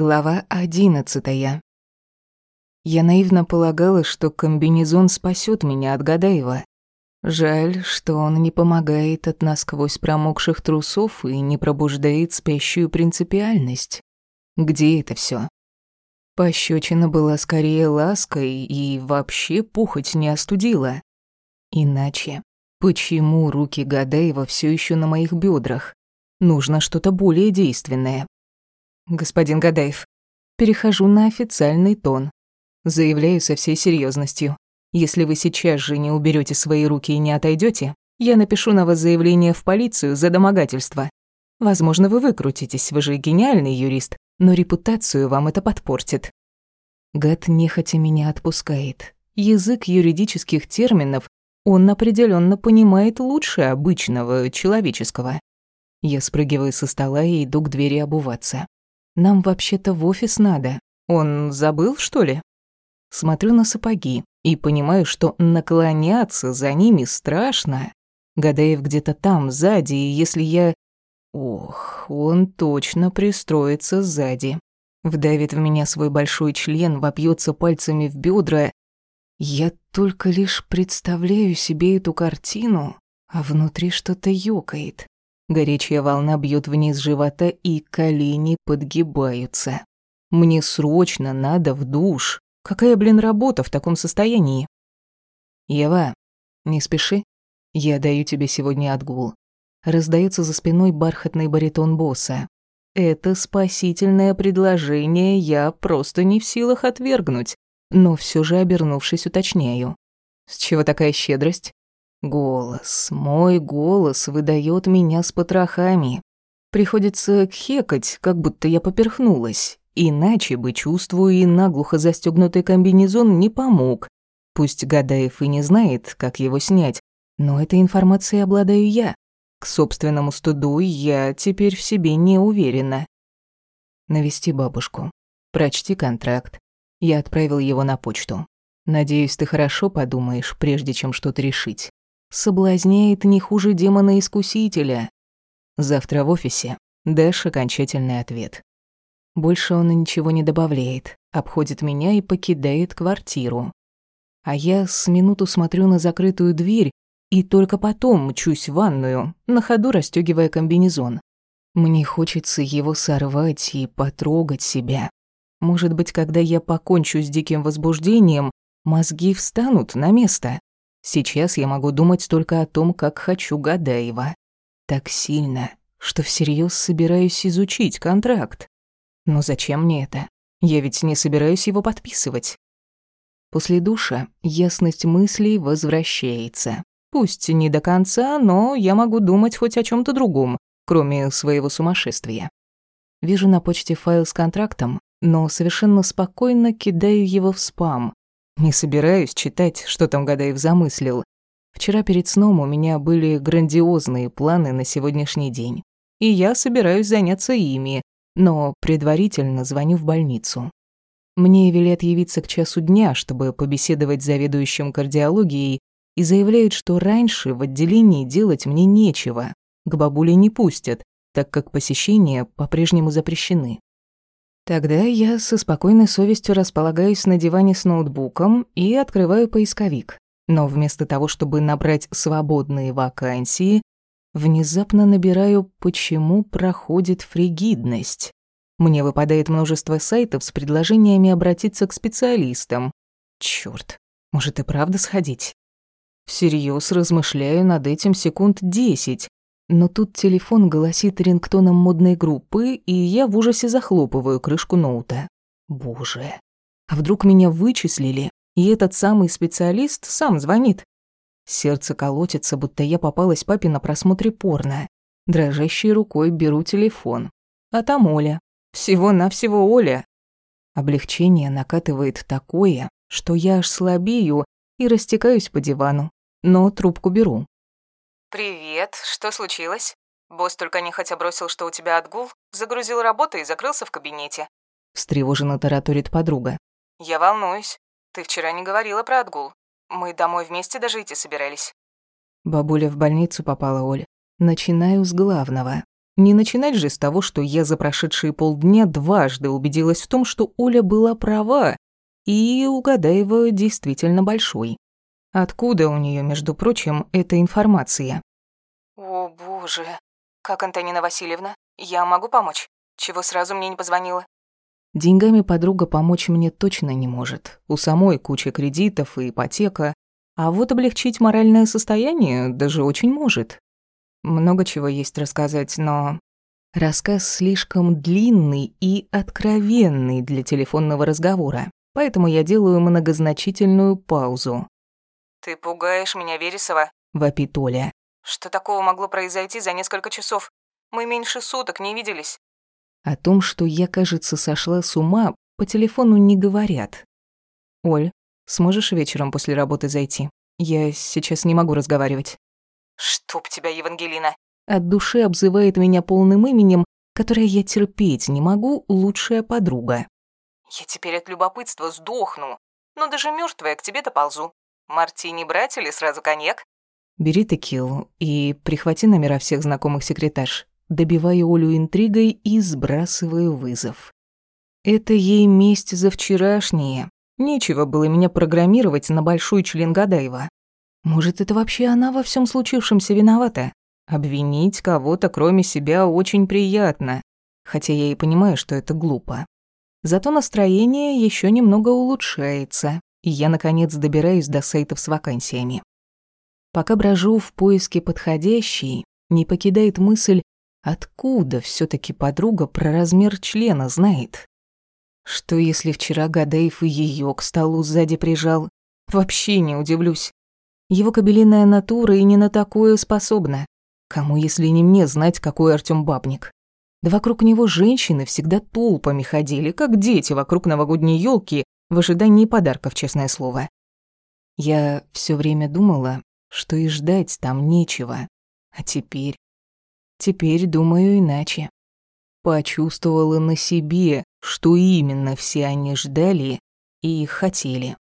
Глава одиннадцатая. Я наивно полагала, что комбинезон спасет меня от Гадаева. Жаль, что он не помогает от насквозь промокших трусов и не пробуждает спящую принципиальность. Где это все? Пощечина была скорее лаской и вообще пухоть не остудила. Иначе, почему руки Гадаева все еще на моих бедрах? Нужно что-то более действенное господин Гадаев. Перехожу на официальный тон. Заявляю со всей серьезностью. Если вы сейчас же не уберете свои руки и не отойдете, я напишу на вас заявление в полицию за домогательство. Возможно, вы выкрутитесь, вы же гениальный юрист, но репутацию вам это подпортит. Гад нехотя меня отпускает. Язык юридических терминов он определенно понимает лучше обычного человеческого. Я спрыгиваю со стола и иду к двери обуваться. Нам вообще-то в офис надо. Он забыл, что ли? Смотрю на сапоги и понимаю, что наклоняться за ними страшно. Гадаев где-то там, сзади, и если я... Ох, он точно пристроится сзади. Вдавит в меня свой большой член, вопьется пальцами в бедра. Я только лишь представляю себе эту картину, а внутри что-то ёкает. Горячая волна бьет вниз живота, и колени подгибаются. Мне срочно надо в душ. Какая, блин, работа в таком состоянии? Ева, не спеши. Я даю тебе сегодня отгул. Раздается за спиной бархатный баритон босса. Это спасительное предложение я просто не в силах отвергнуть, но все же, обернувшись, уточняю. С чего такая щедрость? Голос, мой голос выдает меня с потрохами. Приходится кхекать, как будто я поперхнулась. Иначе бы, чувствую, и наглухо застегнутый комбинезон не помог. Пусть Гадаев и не знает, как его снять, но этой информацией обладаю я. К собственному стыду я теперь в себе не уверена. Навести бабушку. Прочти контракт. Я отправил его на почту. Надеюсь, ты хорошо подумаешь, прежде чем что-то решить. Соблазняет не хуже демона-искусителя. Завтра в офисе дашь окончательный ответ. Больше он ничего не добавляет, обходит меня и покидает квартиру. А я с минуту смотрю на закрытую дверь и только потом мчусь в ванную, на ходу расстёгивая комбинезон. Мне хочется его сорвать и потрогать себя. Может быть, когда я покончу с диким возбуждением, мозги встанут на место. Сейчас я могу думать только о том, как хочу Гадаева. Так сильно, что всерьез собираюсь изучить контракт. Но зачем мне это? Я ведь не собираюсь его подписывать. После душа ясность мыслей возвращается. Пусть не до конца, но я могу думать хоть о чем то другом, кроме своего сумасшествия. Вижу на почте файл с контрактом, но совершенно спокойно кидаю его в спам, не собираюсь читать, что там Гадаев замыслил. Вчера перед сном у меня были грандиозные планы на сегодняшний день. И я собираюсь заняться ими, но предварительно звоню в больницу. Мне велят явиться к часу дня, чтобы побеседовать с заведующим кардиологией, и заявляют, что раньше в отделении делать мне нечего. К бабуле не пустят, так как посещения по-прежнему запрещены. Тогда я со спокойной совестью располагаюсь на диване с ноутбуком и открываю поисковик. Но вместо того, чтобы набрать свободные вакансии, внезапно набираю «почему проходит фригидность». Мне выпадает множество сайтов с предложениями обратиться к специалистам. Чёрт, может и правда сходить? Всерьез размышляю над этим секунд десять, но тут телефон голосит рингтоном модной группы, и я в ужасе захлопываю крышку ноута. Боже, а вдруг меня вычислили, и этот самый специалист сам звонит? Сердце колотится, будто я попалась папе на просмотре порно. Дрожащей рукой беру телефон. А там Оля. Всего-навсего Оля. Облегчение накатывает такое, что я аж слабею и растекаюсь по дивану. Но трубку беру. «Привет, что случилось?» Босс только нехотя бросил, что у тебя отгул, загрузил работу и закрылся в кабинете. Встревоженно тараторит подруга. «Я волнуюсь. Ты вчера не говорила про отгул. Мы домой вместе даже идти собирались». Бабуля в больницу попала, Оля. Начинаю с главного. Не начинать же с того, что я за прошедшие полдня дважды убедилась в том, что Оля была права, и у Гадаева действительно большой. Откуда у нее, между прочим, эта информация? О, боже. Как Антонина Васильевна? Я могу помочь? Чего сразу мне не позвонила? Деньгами подруга помочь мне точно не может. У самой куча кредитов и ипотека. А вот облегчить моральное состояние даже очень может. Много чего есть рассказать, но... Рассказ слишком длинный и откровенный для телефонного разговора, поэтому я делаю многозначительную паузу. «Ты пугаешь меня, Вересова», — вопит Оля. «Что такого могло произойти за несколько часов? Мы меньше суток не виделись». О том, что я, кажется, сошла с ума, по телефону не говорят. «Оль, сможешь вечером после работы зайти? Я сейчас не могу разговаривать». «Чтоб тебя, Евангелина!» От души обзывает меня полным именем, которое я терпеть не могу, лучшая подруга. «Я теперь от любопытства сдохну, но даже мертвая к тебе доползу. Мартини брать или сразу коньяк?» «Бери текилу и прихвати номера всех знакомых секретарш. Добиваю Олю интригой и сбрасываю вызов. Это ей месть за вчерашнее. Нечего было меня программировать на большой член Гадаева. Может, это вообще она во всем случившемся виновата? Обвинить кого-то, кроме себя, очень приятно. Хотя я и понимаю, что это глупо. Зато настроение еще немного улучшается, и я, наконец, добираюсь до сайтов с вакансиями. Пока брожу в поиске подходящей, не покидает мысль, откуда все таки подруга про размер члена знает. Что если вчера Гадаев и ее к столу сзади прижал? Вообще не удивлюсь. Его кабелиная натура и не на такое способна. Кому, если не мне, знать, какой Артём бабник? Да вокруг него женщины всегда толпами ходили, как дети вокруг новогодней елки в ожидании подарков, честное слово. Я все время думала, что и ждать там нечего. А теперь... Теперь думаю иначе. Почувствовала на себе, что именно все они ждали и хотели.